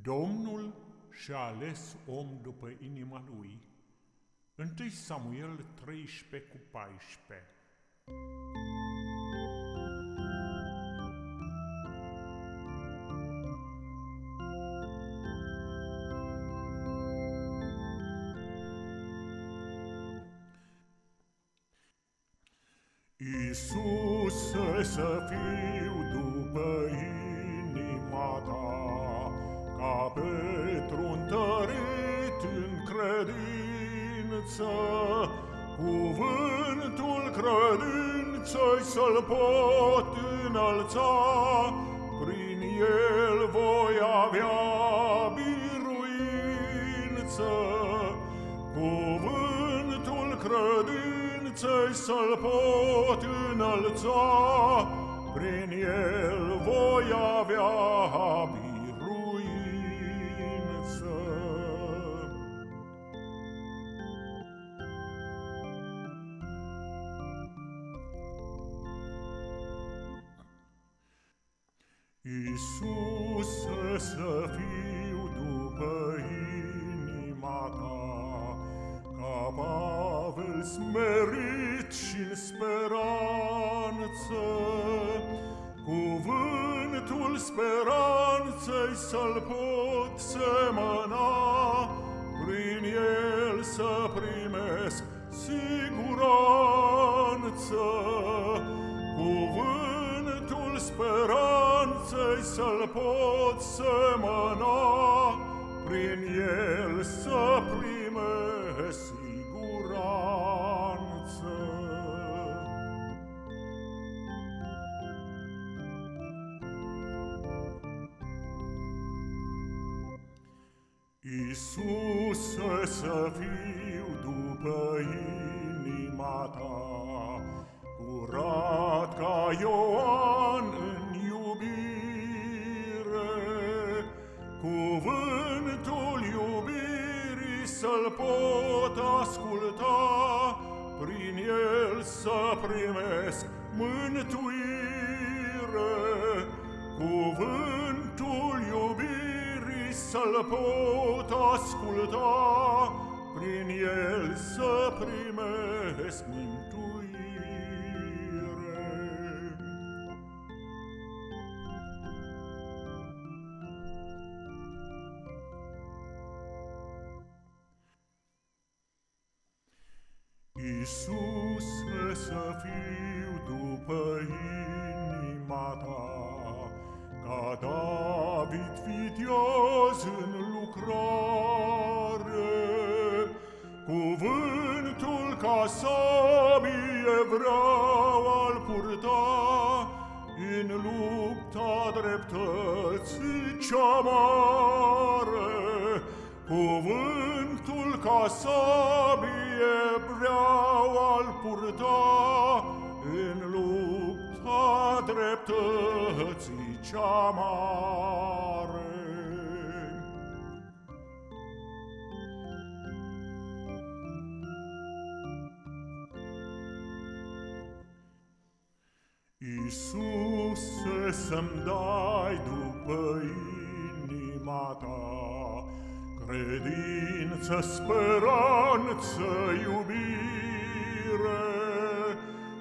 Domnul și-a ales om după inima lui. 1 Samuel 13 cu 14 Iisus să fiu după inima ta, ca Petru întărit în credință, Cuvântul credinței să-l pot înălța, Prin el voi avea biruință. Cuvântul credinței să-l pot înălța, Prin el voi avea biruință. Iisus să fiu după inima ta, ca Pavel smerit și în speranță, cuvântul speranței să-l pot semăna, prin el să primesc siguranță. Speranței să-l pot semăna, prin el să primesc siguranță. Iisus să fiu după inima ta, curat ca Ioan iubirii să-l pot asculta, Prin el să primesc mântuire. Cuvântul iubirii să-l pot asculta, Prin el să primesc mântuire. Iisus să fiu după inima ta, ca David viteaz în lucrare, cuvântul ca sabie vreau al purta, în lupta dreptății cea mare, cuvântul ca sabie vreau al purta în lupta dreptății cea mare. Iisus, să-mi dai după inima ta, Credință, speranță, iubire,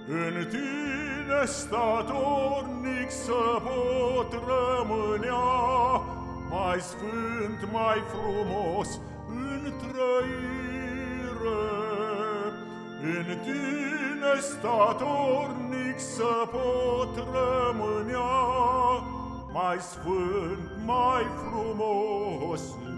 În tine statornic să pot rămânea, Mai sfânt, mai frumos în trăire. În tine statornic să pot rămânea, Mai sfânt, mai frumos în trăire.